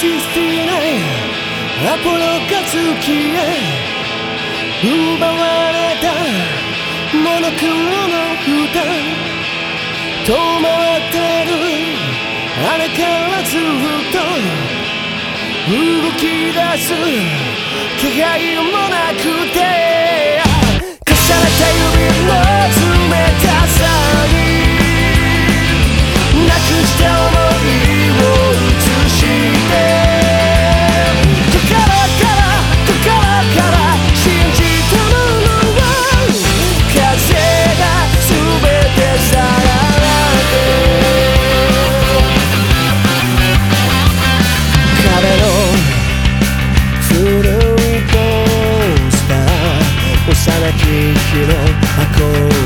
アポロが月へ奪われたモノクロの蓋止まってる。あれからずっと動き出す気配もなくて。重ねた指 I go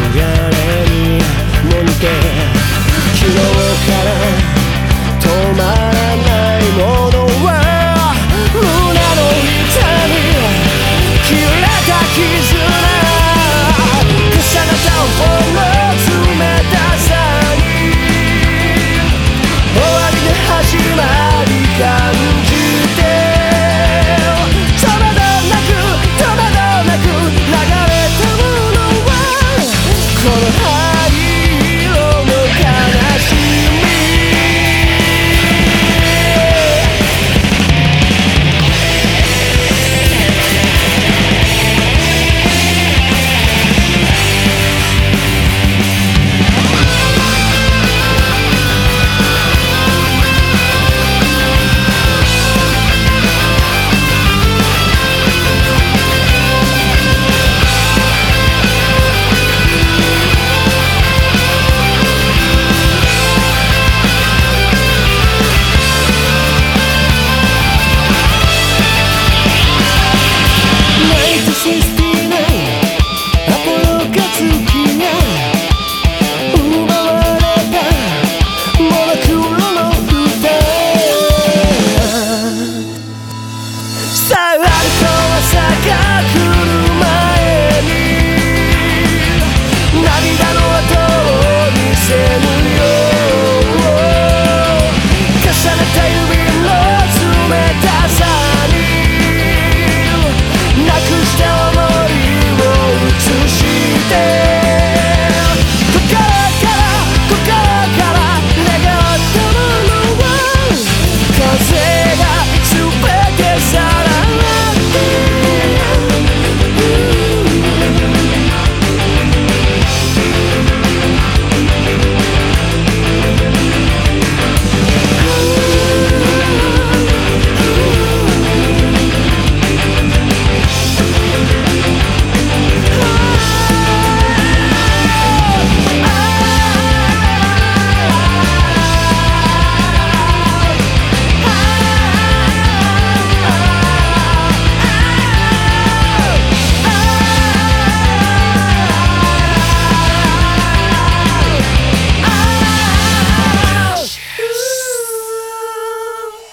さああるとはかく